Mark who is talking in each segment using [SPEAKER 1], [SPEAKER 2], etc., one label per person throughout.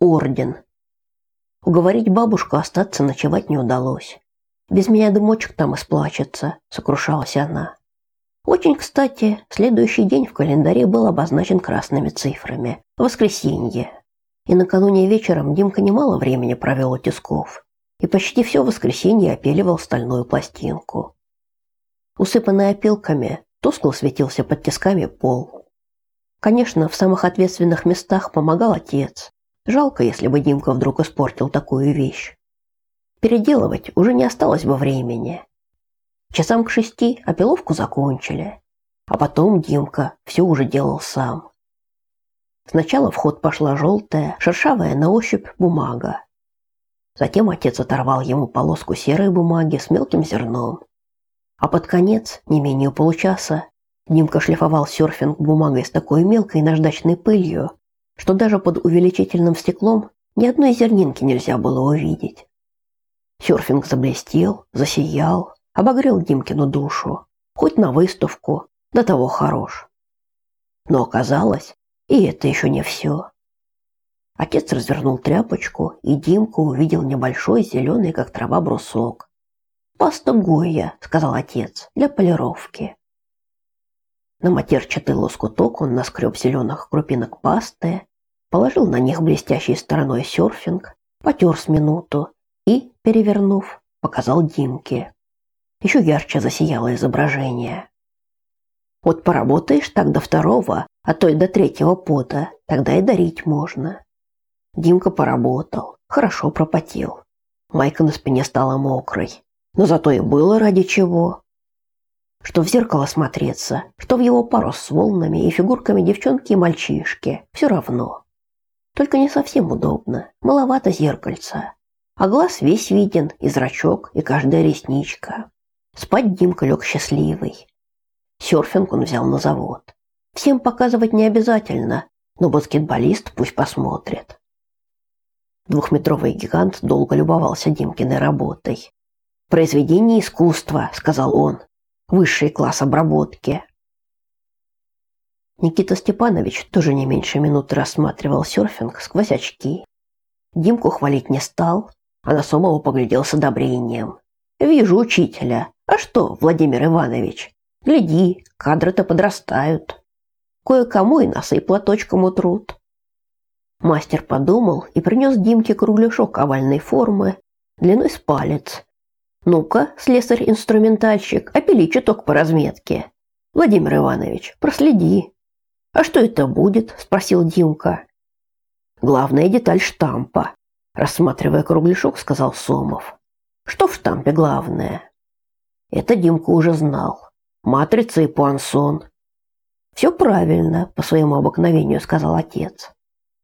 [SPEAKER 1] орден. Уговорить бабушку остаться ночевать не удалось. Без меня дымочек там исплачется, сокрушалась она. Очень, кстати, следующий день в календаре был обозначен красными цифрами воскресенье. И накануне вечером Димка немало времени провел у тисков и почти все воскресенье опиливал стальную пластинку. Усыпанный опилками, тускло светился под тисками пол. Конечно, в самых ответственных местах помогал отец. Жалко, если бы Димка вдруг испортил такую вещь. Переделывать уже не осталось бы времени. Часам к шести опиловку закончили, а потом Димка все уже делал сам. Сначала в ход пошла желтая, шершавая на ощупь бумага. Затем отец оторвал ему полоску серой бумаги с мелким зерном. А под конец, не менее получаса, Димка шлифовал серфинг бумагой с такой мелкой наждачной пылью, что даже под увеличительным стеклом ни одной зернинки нельзя было увидеть. Серфинг заблестел, засиял, обогрел Димкину душу, хоть на выставку, до того хорош. Но оказалось, и это еще не все. Отец развернул тряпочку, и Димка увидел небольшой зеленый, как трава, брусок. «Паста Гойя», — сказал отец, — «для полировки». На матерчатый лоскуток он наскреб зеленых крупинок пасты, положил на них блестящей стороной серфинг, потер с минуту и, перевернув, показал Димке. Еще ярче засияло изображение. Вот поработаешь так до второго, а то и до третьего пота, тогда и дарить можно. Димка поработал, хорошо пропотел. Майка на спине стала мокрой. Но зато и было ради чего. Что в зеркало смотреться, что в его пару с волнами и фигурками девчонки и мальчишки, все равно. Только не совсем удобно, маловато зеркальца. А глаз весь виден, и зрачок, и каждая ресничка. Спать Димка лег счастливый. Серфинг он взял на завод. Всем показывать не обязательно, но баскетболист пусть посмотрит. Двухметровый гигант долго любовался Димкиной работой. «Произведение искусства», — сказал он. «Высший класс обработки». Никита Степанович тоже не меньше минуты рассматривал серфинг сквозь очки. Димку хвалить не стал, а на Сомова поглядел с одобрением. «Вижу учителя. А что, Владимир Иванович? Гляди, кадры-то подрастают. Кое-кому и носы платочком утрут». Мастер подумал и принес Димке кругляшок овальной формы, длиной с палец. «Ну-ка, слесарь-инструментальщик, опили чуток по разметке. Владимир Иванович, проследи». «А что это будет?» – спросил Димка. «Главная деталь штампа», – рассматривая кругляшок, сказал Сомов. «Что в штампе главное?» Это Димка уже знал. Матрица и пуансон. «Все правильно», – по своему обыкновению сказал отец.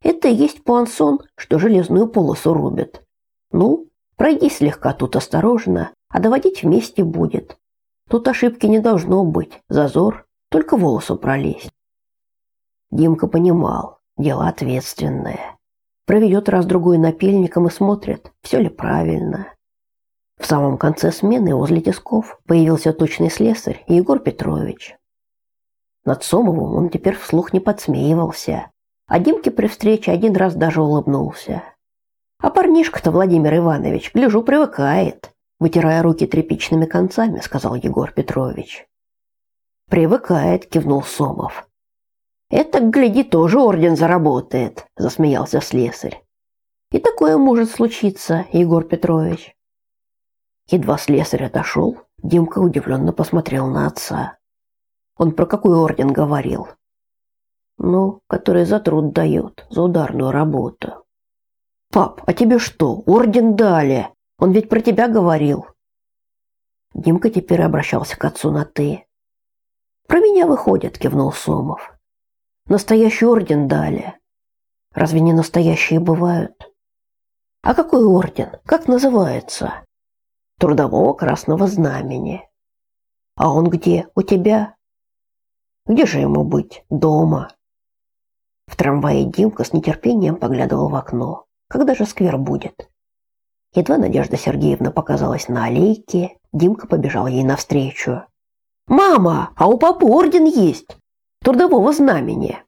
[SPEAKER 1] Это и есть пуансон, что железную полосу рубит. Ну, пройди слегка тут осторожно, а доводить вместе будет. Тут ошибки не должно быть, зазор, только волосу пролезть. Димка понимал, дело ответственное. Проведет раз-другой напильником и смотрит, все ли правильно. В самом конце смены возле тисков появился точный слесарь Егор Петрович. Над Сомовым он теперь вслух не подсмеивался, а Димке при встрече один раз даже улыбнулся. А парнишка-то Владимир Иванович, гляжу, привыкает, вытирая руки тряпичными концами, сказал Егор Петрович. Привыкает, кивнул Сомов. Это, гляди, тоже орден заработает, засмеялся слесарь. И такое может случиться, Егор Петрович. Едва слесарь отошел, Димка удивленно посмотрел на отца. Он про какой орден говорил? Ну, который за труд дает, за ударную работу. Пап, а тебе что, орден дали? Он ведь про тебя говорил. Димка теперь обращался к отцу на «ты». «Про меня выходит», — кивнул Сомов. «Настоящий орден дали. Разве не настоящие бывают?» «А какой орден? Как называется?» «Трудового красного знамени». «А он где? У тебя?» «Где же ему быть? Дома». В трамвае Димка с нетерпением поглядывал в окно. Когда же сквер будет? Едва Надежда Сергеевна показалась на аллейке, Димка побежал ей навстречу. «Мама, а у папы орден есть! Трудового знамени!»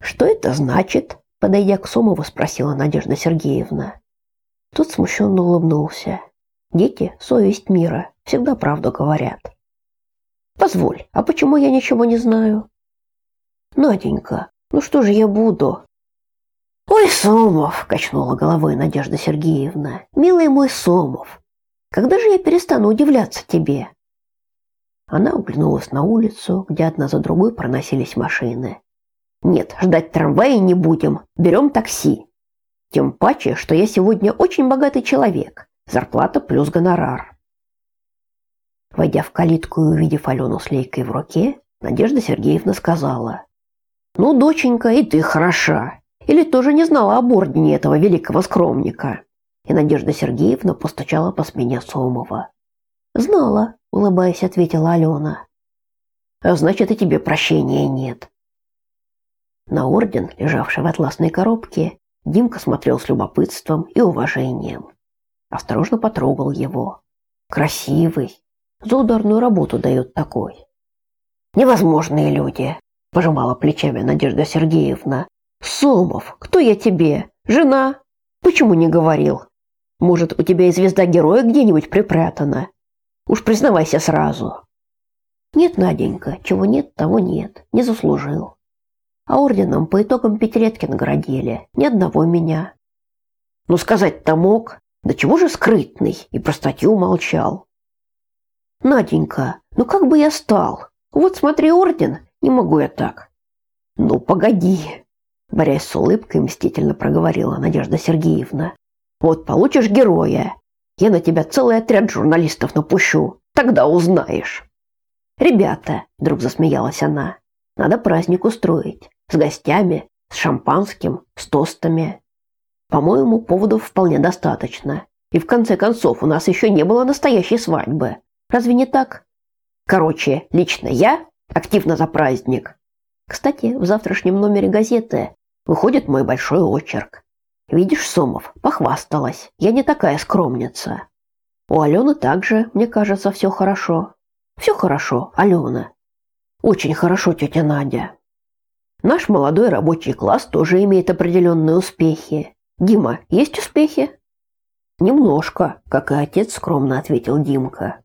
[SPEAKER 1] «Что это значит?» Подойдя к Сомову, спросила Надежда Сергеевна. Тот смущенно улыбнулся. Дети – совесть мира, всегда правду говорят. Позволь, а почему я ничего не знаю? Наденька, ну что же я буду? Ой, Сомов, качнула головой Надежда Сергеевна. Милый мой Сомов, когда же я перестану удивляться тебе? Она углянулась на улицу, где одна за другой проносились машины. Нет, ждать трамвая не будем, берем такси. Тем паче, что я сегодня очень богатый человек. Зарплата плюс гонорар. Войдя в калитку и увидев Алену с лейкой в руке, Надежда Сергеевна сказала. «Ну, доченька, и ты хороша. Или тоже не знала об ордене этого великого скромника?» И Надежда Сергеевна постучала по спине Сомова. «Знала», — улыбаясь, ответила Алена. «Значит, и тебе прощения нет. На орден, лежавший в атласной коробке, Димка смотрел с любопытством и уважением. Осторожно потрогал его. Красивый. За ударную работу дают такой. Невозможные люди, пожимала плечами Надежда Сергеевна. Сомов, кто я тебе? Жена? Почему не говорил? Может, у тебя и звезда героя где-нибудь припрятана? Уж признавайся сразу. Нет, Наденька, чего нет, того нет. Не заслужил а орденом по итогам пятилетки наградили. Ни одного меня. Ну, сказать-то мог. Да чего же скрытный и про статью молчал. Наденька, ну как бы я стал? Вот смотри, орден, не могу я так. Ну, погоди. Борясь с улыбкой, мстительно проговорила Надежда Сергеевна. Вот получишь героя. Я на тебя целый отряд журналистов напущу. Тогда узнаешь. Ребята, вдруг засмеялась она, надо праздник устроить с гостями, с шампанским, с тостами. По-моему, поводов вполне достаточно. И в конце концов, у нас еще не было настоящей свадьбы. Разве не так? Короче, лично я активно за праздник. Кстати, в завтрашнем номере газеты выходит мой большой очерк. Видишь, Сомов, похвасталась. Я не такая скромница. У Алены также, мне кажется, все хорошо. Все хорошо, Алена. Очень хорошо, тетя Надя. Наш молодой рабочий класс тоже имеет определенные успехи. Дима, есть успехи? Немножко, как и отец скромно ответил Димка.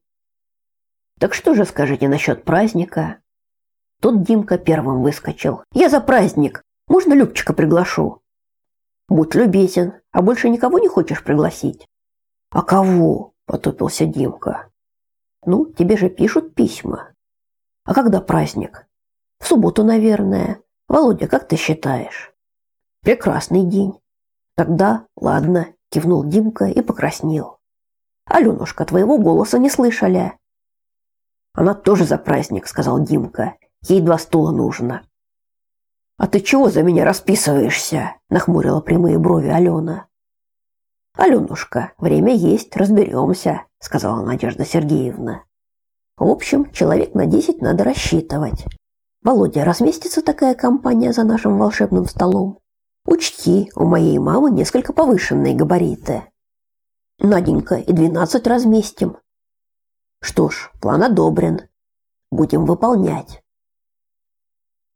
[SPEAKER 1] Так что же скажете насчет праздника? Тут Димка первым выскочил. Я за праздник. Можно Любчика приглашу? Будь любезен, а больше никого не хочешь пригласить? А кого? потупился Димка. Ну, тебе же пишут письма. А когда праздник? В субботу, наверное. Володя, как ты считаешь? Прекрасный день. Тогда, ладно, кивнул Димка и покраснел. Алёнушка, твоего голоса не слышали. Она тоже за праздник, сказал Димка. Ей два стула нужно. А ты чего за меня расписываешься? нахмурила прямые брови Алена. Алёнушка, время есть, разберемся, сказала Надежда Сергеевна. В общем, человек на десять надо рассчитывать. Володя, разместится такая компания за нашим волшебным столом? Учти, у моей мамы несколько повышенные габариты. Наденька, и двенадцать разместим. Что ж, план одобрен. Будем выполнять.